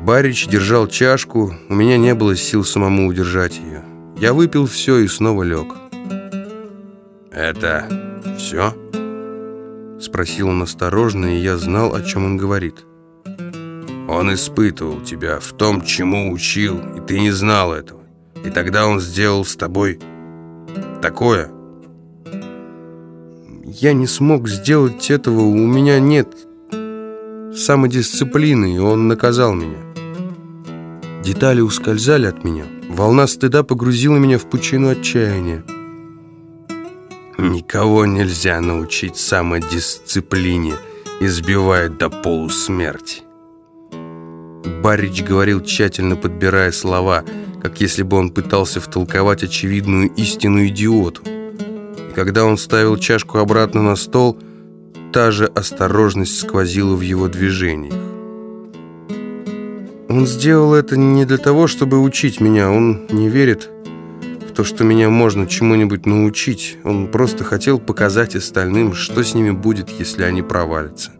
Барич держал чашку, у меня не было сил самому удержать ее. Я выпил все и снова лег. «Это все?» Спросил он осторожно, и я знал, о чем он говорит. «Он испытывал тебя в том, чему учил, и ты не знал этого. И тогда он сделал с тобой такое». «Я не смог сделать этого, у меня нет самодисциплины, и он наказал меня». Детали ускользали от меня. Волна стыда погрузила меня в пучину отчаяния. Никого нельзя научить самодисциплине, избивая до полусмерти. Барич говорил, тщательно подбирая слова, как если бы он пытался втолковать очевидную истину идиоту. И когда он ставил чашку обратно на стол, та же осторожность сквозила в его движениях. Он сделал это не для того, чтобы учить меня, он не верит то, что меня можно чему-нибудь научить. Он просто хотел показать остальным, что с ними будет, если они провалятся.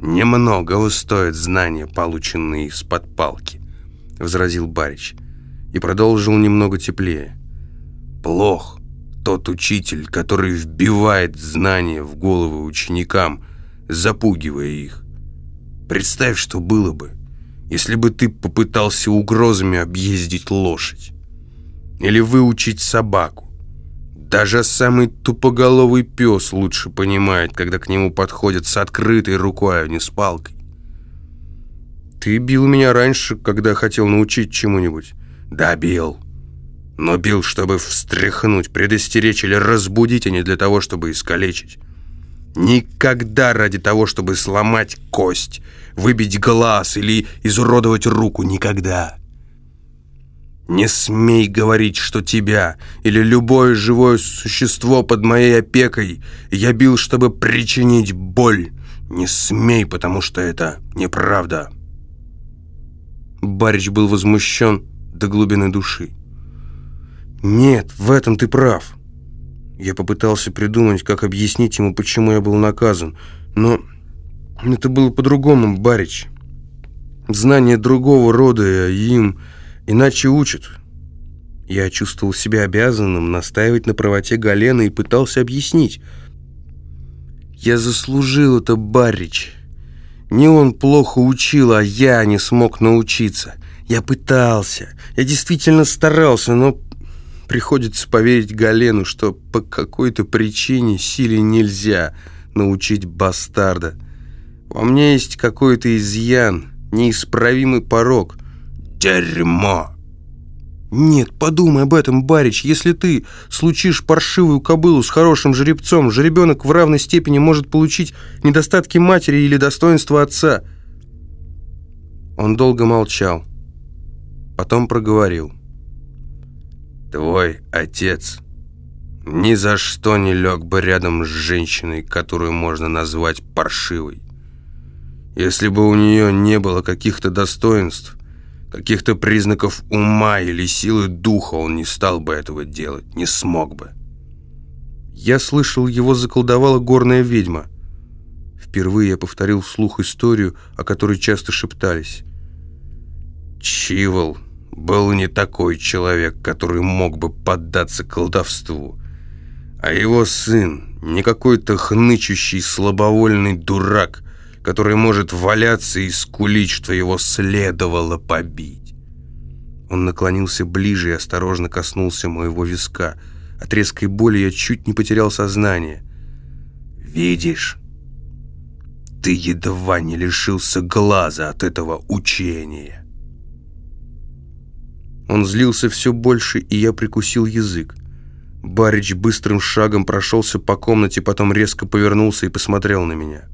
«Немного стоят знания, полученные из-под палки», — возразил Барич и продолжил немного теплее. «Плох тот учитель, который вбивает знания в головы ученикам, запугивая их. Представь, что было бы, если бы ты попытался угрозами объездить лошадь или выучить собаку. Даже самый тупоголовый пес лучше понимает, когда к нему подходят с открытой рукой, а не с палкой. Ты бил меня раньше, когда хотел научить чему-нибудь. Да, бил. Но бил, чтобы встряхнуть, предостеречь или разбудить, а не для того, чтобы искалечить. Никогда ради того, чтобы сломать кость, выбить глаз или изуродовать руку. Никогда. Не смей говорить, что тебя или любое живое существо под моей опекой я бил, чтобы причинить боль. Не смей, потому что это неправда. Барич был возмущен до глубины души. «Нет, в этом ты прав». Я попытался придумать, как объяснить ему, почему я был наказан. Но это было по-другому, Барич. Знание другого рода, им Иначе учат. Я чувствовал себя обязанным настаивать на правоте Галена и пытался объяснить. Я заслужил это, Баррич. Не он плохо учил, а я не смог научиться. Я пытался. Я действительно старался, но приходится поверить Галену, что по какой-то причине силе нельзя научить бастарда. Во мне есть какой-то изъян, неисправимый порог дерьмо!» «Нет, подумай об этом, Барич. Если ты случишь паршивую кобылу с хорошим жеребцом, жеребенок в равной степени может получить недостатки матери или достоинства отца». Он долго молчал. Потом проговорил. «Твой отец ни за что не лег бы рядом с женщиной, которую можно назвать паршивой. Если бы у нее не было каких-то достоинств, Каких-то признаков ума или силы духа он не стал бы этого делать, не смог бы. Я слышал, его заколдовала горная ведьма. Впервые я повторил вслух историю, о которой часто шептались. Чивол был не такой человек, который мог бы поддаться колдовству, а его сын не какой-то хнычущий слабовольный дурак, который может валяться и скулить, что его следовало побить. Он наклонился ближе и осторожно коснулся моего виска. От резкой боли я чуть не потерял сознание. «Видишь, ты едва не лишился глаза от этого учения». Он злился все больше, и я прикусил язык. Барич быстрым шагом прошелся по комнате, потом резко повернулся и посмотрел на меня.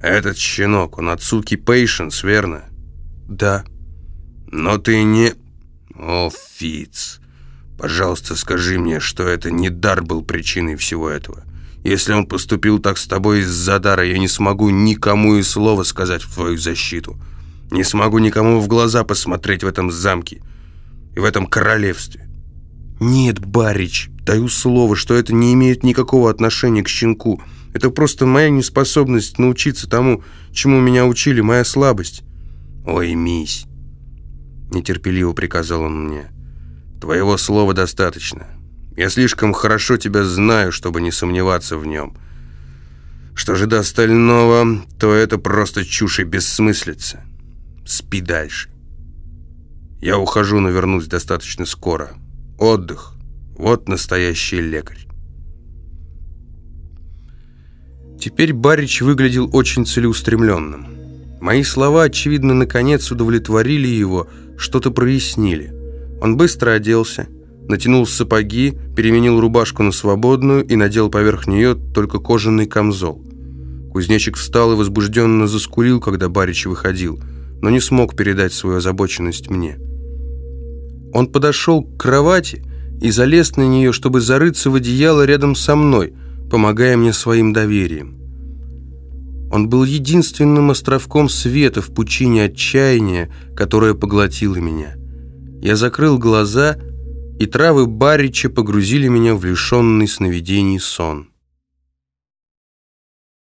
«Этот щенок, он от суки Пейшенс, верно?» «Да». «Но ты не...» «О, Фиц, пожалуйста, скажи мне, что это не дар был причиной всего этого. Если он поступил так с тобой из-за дара, я не смогу никому и слова сказать в твою защиту. Не смогу никому в глаза посмотреть в этом замке и в этом королевстве». «Нет, Барич, даю слово, что это не имеет никакого отношения к щенку». Это просто моя неспособность научиться тому, чему меня учили, моя слабость. «Уймись!» Нетерпеливо приказал он мне. «Твоего слова достаточно. Я слишком хорошо тебя знаю, чтобы не сомневаться в нем. Что же до остального, то это просто чушь и бессмыслица. Спи дальше. Я ухожу, но вернусь достаточно скоро. Отдых. Вот настоящий лекарь. Теперь Барич выглядел очень целеустремленным. Мои слова, очевидно, наконец удовлетворили его, что-то прояснили. Он быстро оделся, натянул сапоги, переменил рубашку на свободную и надел поверх нее только кожаный камзол. Кузнечик встал и возбужденно заскулил, когда Барич выходил, но не смог передать свою озабоченность мне. Он подошел к кровати и залез на нее, чтобы зарыться в одеяло рядом со мной, помогая мне своим доверием. Он был единственным островком света в пучине отчаяния, которое поглотило меня. Я закрыл глаза, и травы Барича погрузили меня в лишенный сновидений сон.